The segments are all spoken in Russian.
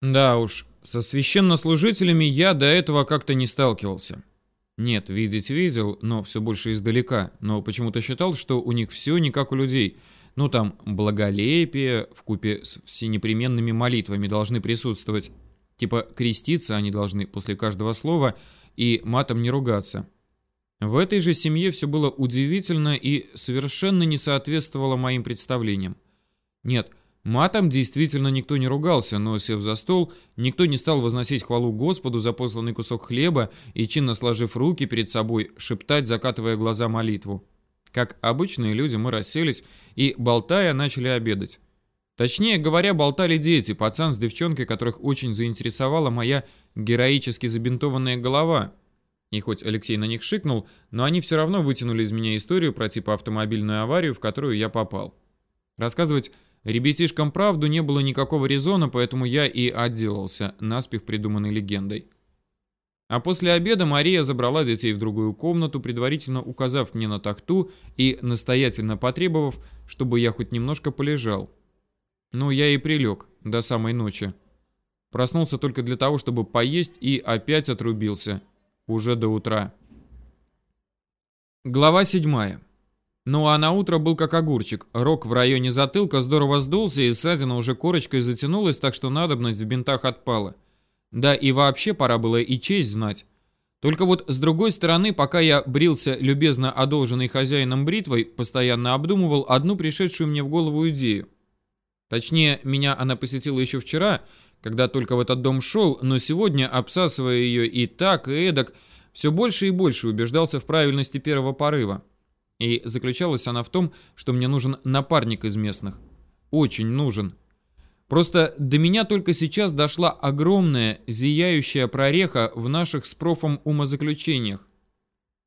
Да уж, со священнослужителями я до этого как-то не сталкивался. Нет, видеть видел, но все больше издалека, но почему-то считал, что у них все не как у людей. Ну там благолепие в купе с всенепременными молитвами должны присутствовать. Типа креститься они должны после каждого слова и матом не ругаться. В этой же семье все было удивительно и совершенно не соответствовало моим представлениям. Нет, Матом действительно никто не ругался, но, сев за стол, никто не стал возносить хвалу Господу за посланный кусок хлеба и, чинно сложив руки перед собой, шептать, закатывая глаза молитву. Как обычные люди, мы расселись и, болтая, начали обедать. Точнее говоря, болтали дети, пацан с девчонкой, которых очень заинтересовала моя героически забинтованная голова. И хоть Алексей на них шикнул, но они все равно вытянули из меня историю про типа автомобильную аварию, в которую я попал. Рассказывать Ребятишкам правду не было никакого резона, поэтому я и отделался наспех придуманной легендой. А после обеда Мария забрала детей в другую комнату, предварительно указав мне на тахту и настоятельно потребовав, чтобы я хоть немножко полежал. Ну, я и прилег до самой ночи. Проснулся только для того, чтобы поесть и опять отрубился. Уже до утра. Глава седьмая. Ну а на утро был как огурчик. Рог в районе затылка здорово сдулся, и ссадина уже корочкой затянулась, так что надобность в бинтах отпала. Да и вообще пора было и честь знать. Только вот с другой стороны, пока я брился любезно одолженной хозяином бритвой, постоянно обдумывал одну пришедшую мне в голову идею. Точнее, меня она посетила еще вчера, когда только в этот дом шел, но сегодня, обсасывая ее и так, и эдак, все больше и больше убеждался в правильности первого порыва. И заключалась она в том, что мне нужен напарник из местных. Очень нужен. Просто до меня только сейчас дошла огромная, зияющая прореха в наших с профом умозаключениях.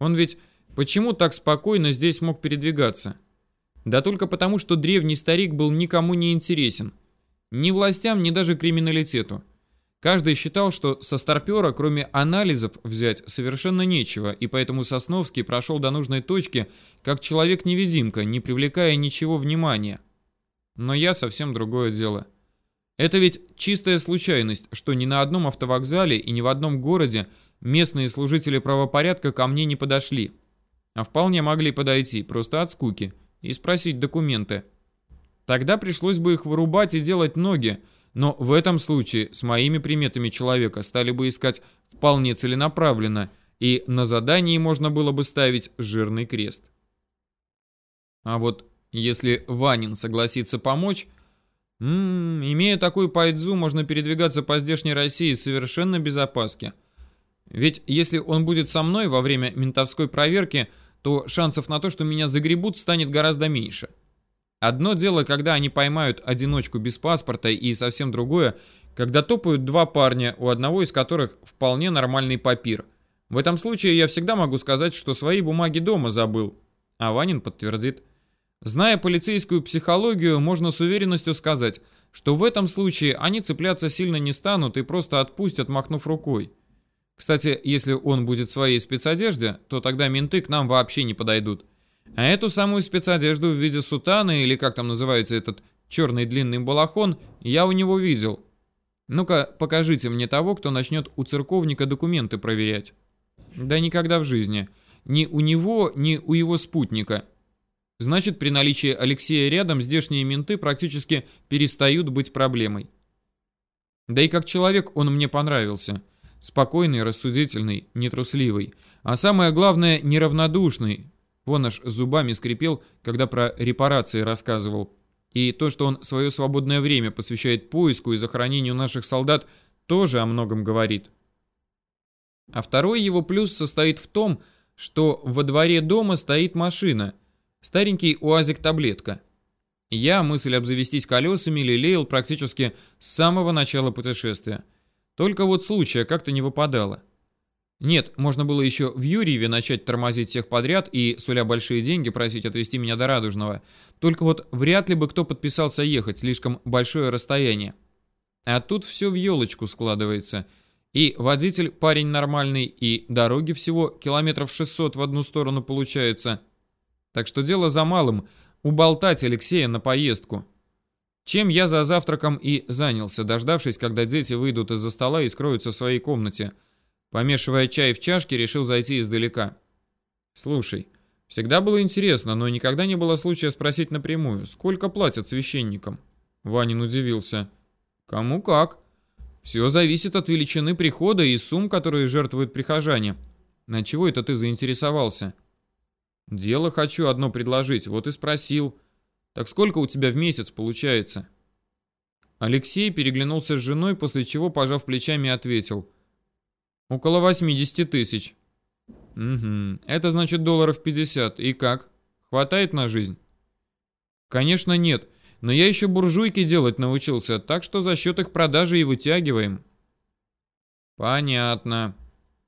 Он ведь почему так спокойно здесь мог передвигаться? Да только потому, что древний старик был никому не интересен. Ни властям, ни даже криминалитету. Каждый считал, что со старпера, кроме анализов, взять совершенно нечего, и поэтому Сосновский прошел до нужной точки, как человек-невидимка, не привлекая ничего внимания. Но я совсем другое дело. Это ведь чистая случайность, что ни на одном автовокзале и ни в одном городе местные служители правопорядка ко мне не подошли. А вполне могли подойти, просто от скуки, и спросить документы. Тогда пришлось бы их вырубать и делать ноги, но в этом случае с моими приметами человека стали бы искать вполне целенаправленно, и на задании можно было бы ставить жирный крест. А вот если Ванин согласится помочь, м -м, имея такую пайдзу, можно передвигаться по здешней России совершенно без опаски. Ведь если он будет со мной во время ментовской проверки, то шансов на то, что меня загребут, станет гораздо меньше. Одно дело, когда они поймают одиночку без паспорта, и совсем другое, когда топают два парня, у одного из которых вполне нормальный папир. В этом случае я всегда могу сказать, что свои бумаги дома забыл. А Ванин подтвердит. Зная полицейскую психологию, можно с уверенностью сказать, что в этом случае они цепляться сильно не станут и просто отпустят, махнув рукой. Кстати, если он будет в своей спецодежде, то тогда менты к нам вообще не подойдут. А эту самую спецодежду в виде сутаны, или как там называется этот черный длинный балахон, я у него видел. Ну-ка, покажите мне того, кто начнет у церковника документы проверять. Да никогда в жизни. Ни у него, ни у его спутника. Значит, при наличии Алексея рядом здешние менты практически перестают быть проблемой. Да и как человек он мне понравился. Спокойный, рассудительный, нетрусливый. А самое главное, неравнодушный, Вон аж зубами скрипел, когда про репарации рассказывал. И то, что он свое свободное время посвящает поиску и захоронению наших солдат, тоже о многом говорит. А второй его плюс состоит в том, что во дворе дома стоит машина. Старенький УАЗик-таблетка. Я мысль обзавестись колесами лелеял практически с самого начала путешествия. Только вот случая как-то не выпадало. Нет, можно было еще в Юрьеве начать тормозить всех подряд и, суля большие деньги, просить отвезти меня до Радужного. Только вот вряд ли бы кто подписался ехать, слишком большое расстояние. А тут все в елочку складывается. И водитель парень нормальный, и дороги всего километров 600 в одну сторону получается. Так что дело за малым – уболтать Алексея на поездку. Чем я за завтраком и занялся, дождавшись, когда дети выйдут из-за стола и скроются в своей комнате. Помешивая чай в чашке, решил зайти издалека. «Слушай, всегда было интересно, но никогда не было случая спросить напрямую, сколько платят священникам?» Ванин удивился. «Кому как. Все зависит от величины прихода и сумм, которые жертвуют прихожане. На чего это ты заинтересовался?» «Дело хочу одно предложить, вот и спросил». Так сколько у тебя в месяц получается? Алексей переглянулся с женой, после чего, пожав плечами, ответил. Около 80 тысяч. Угу, это значит долларов 50. И как? Хватает на жизнь? Конечно нет, но я еще буржуйки делать научился, так что за счет их продажи и вытягиваем. Понятно.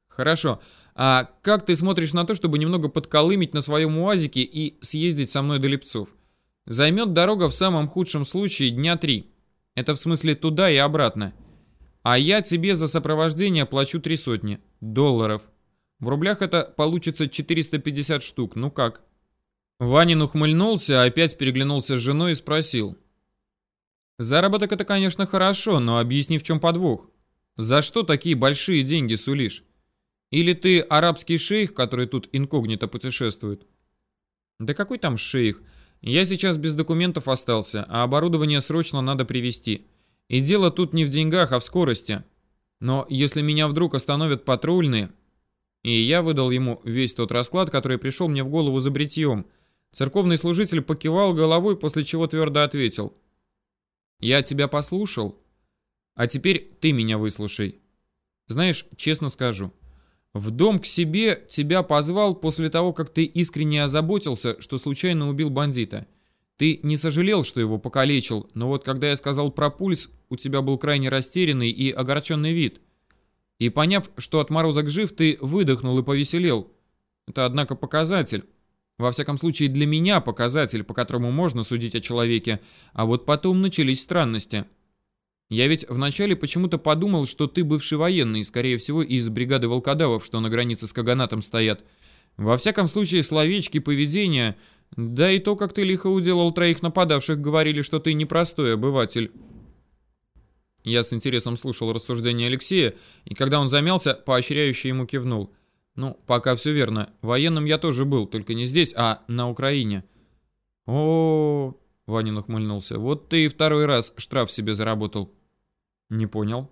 Хорошо. А как ты смотришь на то, чтобы немного подколымить на своем УАЗике и съездить со мной до Лепцов? Займет дорога в самом худшем случае дня три. Это в смысле туда и обратно. А я тебе за сопровождение плачу три сотни долларов. В рублях это получится 450 штук. Ну как? Ванин ухмыльнулся, опять переглянулся с женой и спросил. Заработок это, конечно, хорошо, но объясни, в чем подвох. За что такие большие деньги сулишь? Или ты арабский шейх, который тут инкогнито путешествует? Да какой там шейх? Я сейчас без документов остался, а оборудование срочно надо привезти. И дело тут не в деньгах, а в скорости. Но если меня вдруг остановят патрульные... И я выдал ему весь тот расклад, который пришел мне в голову за бритьем. Церковный служитель покивал головой, после чего твердо ответил. «Я тебя послушал, а теперь ты меня выслушай. Знаешь, честно скажу, в дом к себе тебя позвал после того, как ты искренне озаботился, что случайно убил бандита. Ты не сожалел, что его покалечил, но вот когда я сказал про пульс, у тебя был крайне растерянный и огорченный вид. И поняв, что отморозок жив, ты выдохнул и повеселел. Это, однако, показатель. Во всяком случае, для меня показатель, по которому можно судить о человеке. А вот потом начались странности. Я ведь вначале почему-то подумал, что ты бывший военный, скорее всего, из бригады волкодавов, что на границе с Каганатом стоят. Во всяком случае, словечки, поведения, да и то, как ты лихо уделал троих нападавших, говорили, что ты непростой обыватель. Я с интересом слушал рассуждения Алексея, и когда он замялся, поощряюще ему кивнул. Ну, пока все верно. Военным я тоже был, только не здесь, а на Украине. О, -о, -о, Ванин ухмыльнулся. Вот ты и второй раз штраф себе заработал. Не понял.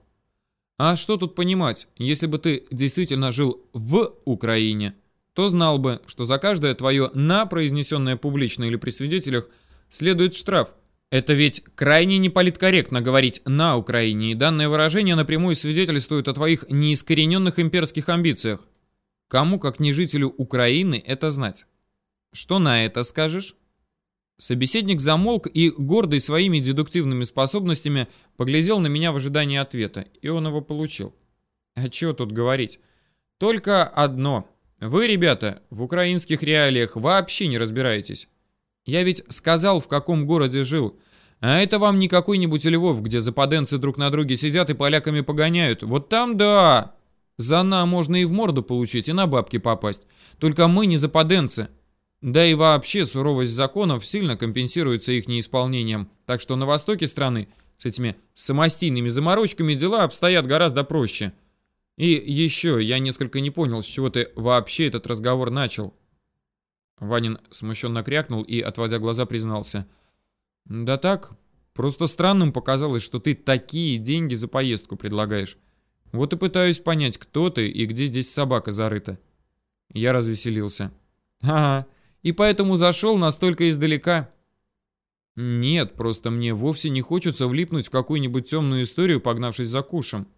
А что тут понимать? Если бы ты действительно жил в Украине, то знал бы, что за каждое твое «на», произнесенное публично или при свидетелях, следует штраф. Это ведь крайне неполиткорректно говорить «на Украине», и данное выражение напрямую свидетельствует о твоих неискорененных имперских амбициях. Кому, как не жителю Украины, это знать? Что на это скажешь? Собеседник замолк и, гордый своими дедуктивными способностями, поглядел на меня в ожидании ответа, и он его получил. А чего тут говорить? Только одно. Вы, ребята, в украинских реалиях вообще не разбираетесь. Я ведь сказал, в каком городе жил. А это вам не какой-нибудь Львов, где западенцы друг на друге сидят и поляками погоняют. Вот там да. За на можно и в морду получить, и на бабки попасть. Только мы не западенцы. Да и вообще суровость законов сильно компенсируется их неисполнением, так что на востоке страны с этими самостийными заморочками дела обстоят гораздо проще. И еще, я несколько не понял, с чего ты вообще этот разговор начал. Ванин смущенно крякнул и, отводя глаза, признался. Да так, просто странным показалось, что ты такие деньги за поездку предлагаешь. Вот и пытаюсь понять, кто ты и где здесь собака зарыта. Я развеселился. Ага, и поэтому зашел настолько издалека. Нет, просто мне вовсе не хочется влипнуть в какую-нибудь темную историю, погнавшись за кушем.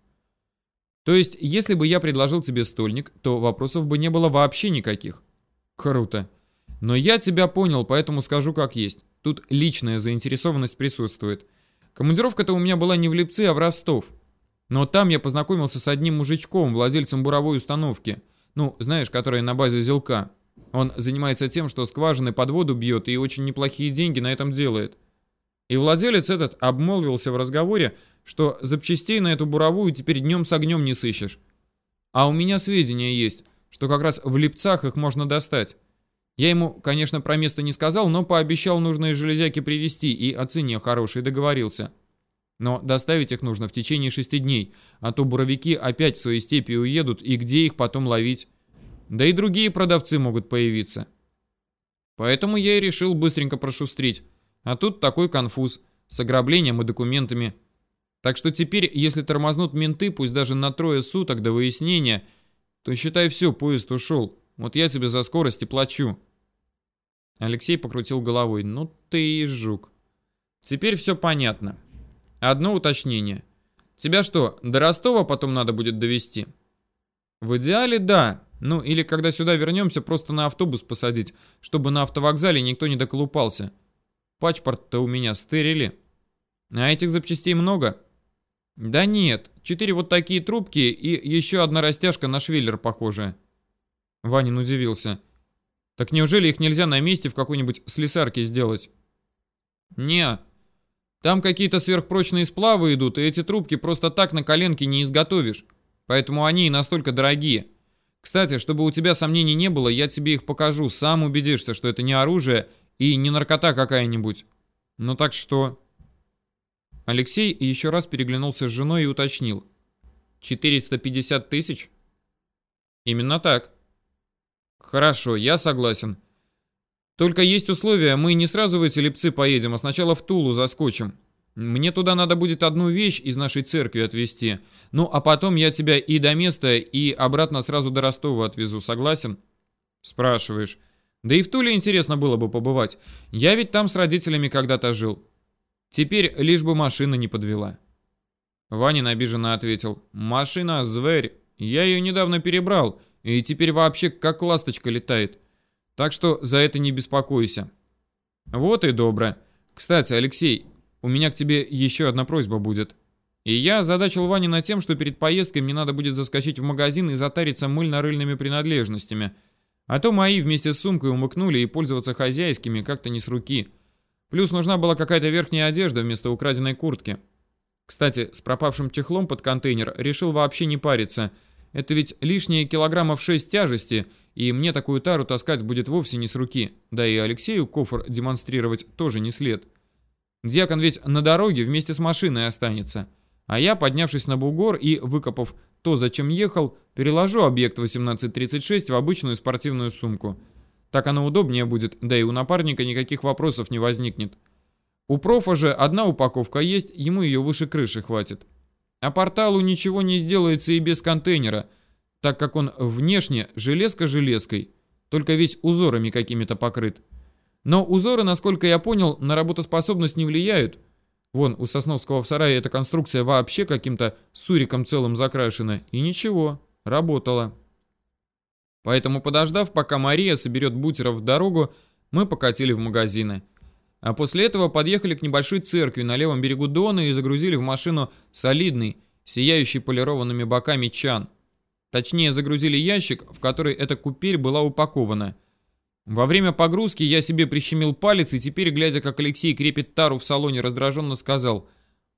То есть, если бы я предложил тебе стольник, то вопросов бы не было вообще никаких. Круто. Но я тебя понял, поэтому скажу как есть. Тут личная заинтересованность присутствует. Командировка-то у меня была не в Липцы, а в Ростов. Но там я познакомился с одним мужичком, владельцем буровой установки. Ну, знаешь, которая на базе Зелка. Он занимается тем, что скважины под воду бьет и очень неплохие деньги на этом делает. И владелец этот обмолвился в разговоре, что запчастей на эту буровую теперь днем с огнем не сыщешь. А у меня сведения есть, что как раз в Липцах их можно достать. Я ему, конечно, про место не сказал, но пообещал нужные железяки привезти и о цене хорошей договорился. Но доставить их нужно в течение шести дней, а то буровики опять в свои степи уедут, и где их потом ловить? Да и другие продавцы могут появиться. Поэтому я и решил быстренько прошустрить. А тут такой конфуз с ограблением и документами. Так что теперь, если тормознут менты, пусть даже на трое суток до выяснения, то считай все, поезд ушел. Вот я тебе за скорость и плачу. Алексей покрутил головой. Ну ты и жук. Теперь все понятно. Одно уточнение. Тебя что, до Ростова потом надо будет довести? В идеале да. Ну или когда сюда вернемся, просто на автобус посадить, чтобы на автовокзале никто не доколупался. Пачпорт-то у меня стерили. А этих запчастей много? Да нет, четыре вот такие трубки и еще одна растяжка на швеллер похожая. Ванин удивился. Так неужели их нельзя на месте в какой-нибудь слесарке сделать? Не, там какие-то сверхпрочные сплавы идут, и эти трубки просто так на коленке не изготовишь. Поэтому они и настолько дорогие. Кстати, чтобы у тебя сомнений не было, я тебе их покажу, сам убедишься, что это не оружие и не наркота какая-нибудь. Ну так что... Алексей еще раз переглянулся с женой и уточнил. 450 тысяч? Именно так. Хорошо, я согласен. Только есть условия, мы не сразу в эти лепцы поедем, а сначала в Тулу заскочим. Мне туда надо будет одну вещь из нашей церкви отвезти. Ну, а потом я тебя и до места, и обратно сразу до Ростова отвезу, согласен? Спрашиваешь. Да и в Туле интересно было бы побывать. Я ведь там с родителями когда-то жил. Теперь лишь бы машина не подвела. Ванин обиженно ответил. Машина, зверь. Я ее недавно перебрал, и теперь вообще как ласточка летает. Так что за это не беспокойся. Вот и добро. Кстати, Алексей, у меня к тебе еще одна просьба будет. И я задачил Ванина тем, что перед поездкой мне надо будет заскочить в магазин и затариться мыльно-рыльными принадлежностями. А то мои вместе с сумкой умыкнули и пользоваться хозяйскими как-то не с руки. Плюс нужна была какая-то верхняя одежда вместо украденной куртки. Кстати, с пропавшим чехлом под контейнер решил вообще не париться. Это ведь лишние килограммов 6 тяжести – и мне такую тару таскать будет вовсе не с руки, да и Алексею кофр демонстрировать тоже не след. Дьякон ведь на дороге вместе с машиной останется, а я, поднявшись на бугор и выкопав то, зачем ехал, переложу объект 1836 в обычную спортивную сумку. Так оно удобнее будет, да и у напарника никаких вопросов не возникнет. У профа же одна упаковка есть, ему ее выше крыши хватит. А порталу ничего не сделается и без контейнера – так как он внешне железка железкой, только весь узорами какими-то покрыт. Но узоры, насколько я понял, на работоспособность не влияют. Вон, у Сосновского в сарае эта конструкция вообще каким-то суриком целым закрашена. И ничего, работала. Поэтому, подождав, пока Мария соберет бутеров в дорогу, мы покатили в магазины. А после этого подъехали к небольшой церкви на левом берегу Дона и загрузили в машину солидный, сияющий полированными боками чан – Точнее, загрузили ящик, в который эта купель была упакована. Во время погрузки я себе прищемил палец и теперь, глядя, как Алексей крепит тару в салоне, раздраженно сказал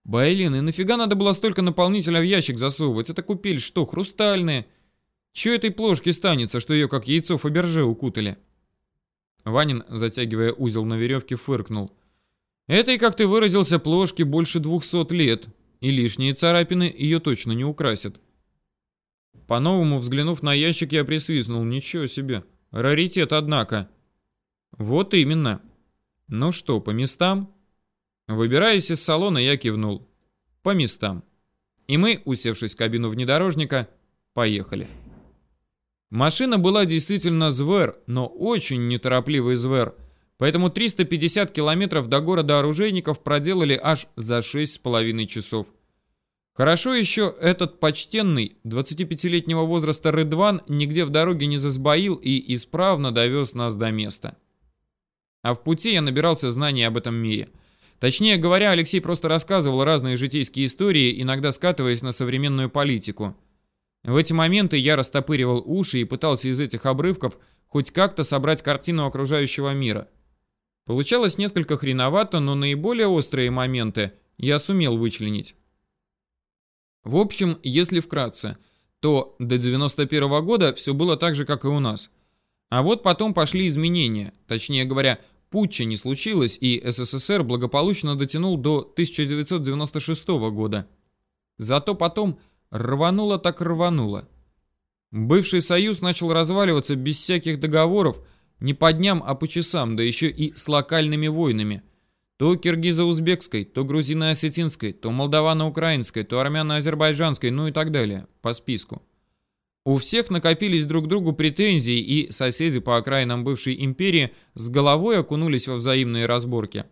«Блин, и нафига надо было столько наполнителя в ящик засовывать? Это купель что, хрустальная? Чё этой плошке станется, что ее как яйцо Фаберже укутали?» Ванин, затягивая узел на веревке, фыркнул. «Этой, как ты выразился, плошке больше двухсот лет, и лишние царапины ее точно не украсят». По-новому взглянув на ящик, я присвистнул. Ничего себе. Раритет, однако. Вот именно. Ну что, по местам? Выбираясь из салона, я кивнул. По местам. И мы, усевшись в кабину внедорожника, поехали. Машина была действительно звер, но очень неторопливый звер. Поэтому 350 километров до города оружейников проделали аж за 6,5 часов. Хорошо еще этот почтенный 25-летнего возраста Рыдван нигде в дороге не засбоил и исправно довез нас до места. А в пути я набирался знаний об этом мире. Точнее говоря, Алексей просто рассказывал разные житейские истории, иногда скатываясь на современную политику. В эти моменты я растопыривал уши и пытался из этих обрывков хоть как-то собрать картину окружающего мира. Получалось несколько хреновато, но наиболее острые моменты я сумел вычленить. В общем, если вкратце, то до 91 -го года все было так же, как и у нас. А вот потом пошли изменения, точнее говоря, путча не случилось, и СССР благополучно дотянул до 1996 года. Зато потом рвануло так рвануло. Бывший союз начал разваливаться без всяких договоров, не по дням, а по часам, да еще и с локальными войнами. То киргизо-узбекской, то грузино-осетинской, то молдавано-украинской, то армяно-азербайджанской, ну и так далее, по списку. У всех накопились друг другу претензии, и соседи по окраинам бывшей империи с головой окунулись во взаимные разборки.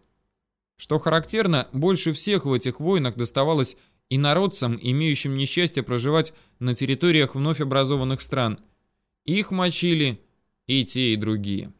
Что характерно, больше всех в этих войнах доставалось и народцам, имеющим несчастье проживать на территориях вновь образованных стран. Их мочили и те, и другие.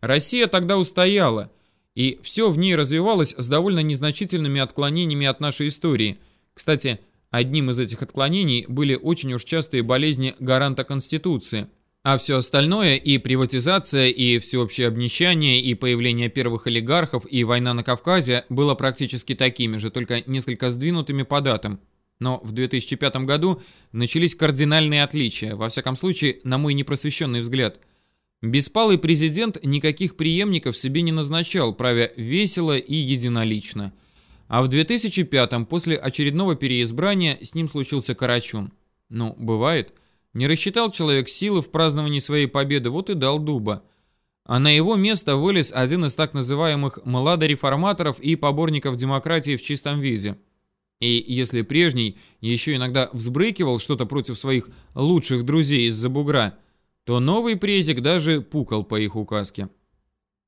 Россия тогда устояла, и все в ней развивалось с довольно незначительными отклонениями от нашей истории. Кстати, Одним из этих отклонений были очень уж частые болезни гаранта Конституции. А все остальное, и приватизация, и всеобщее обнищание, и появление первых олигархов, и война на Кавказе было практически такими же, только несколько сдвинутыми по датам. Но в 2005 году начались кардинальные отличия, во всяком случае, на мой непросвещенный взгляд. Беспалый президент никаких преемников себе не назначал, правя весело и единолично – а в 2005-м, после очередного переизбрания, с ним случился Карачун. Ну, бывает. Не рассчитал человек силы в праздновании своей победы, вот и дал дуба. А на его место вылез один из так называемых младореформаторов и поборников демократии в чистом виде. И если прежний еще иногда взбрыкивал что-то против своих лучших друзей из-за бугра, то новый презик даже пукал по их указке.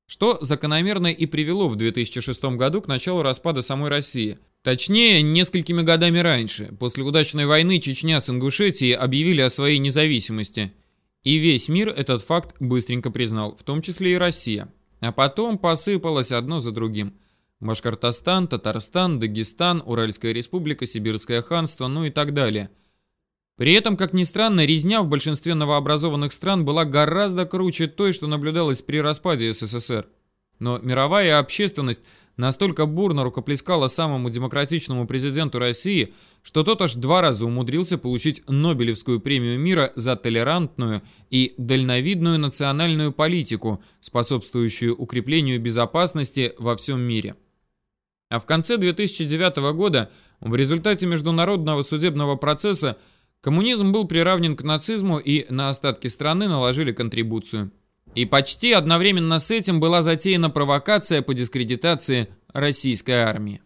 Что закономерно и привело в 2006 году к началу распада самой России. Точнее, несколькими годами раньше, после удачной войны Чечня с Ингушетией объявили о своей независимости. И весь мир этот факт быстренько признал, в том числе и Россия. А потом посыпалось одно за другим. Башкортостан, Татарстан, Дагестан, Уральская республика, Сибирское ханство, ну и так далее – при этом, как ни странно, резня в большинстве новообразованных стран была гораздо круче той, что наблюдалось при распаде СССР. Но мировая общественность настолько бурно рукоплескала самому демократичному президенту России, что тот аж два раза умудрился получить Нобелевскую премию мира за толерантную и дальновидную национальную политику, способствующую укреплению безопасности во всем мире. А в конце 2009 года в результате международного судебного процесса Коммунизм был приравнен к нацизму и на остатки страны наложили контрибуцию. И почти одновременно с этим была затеяна провокация по дискредитации российской армии.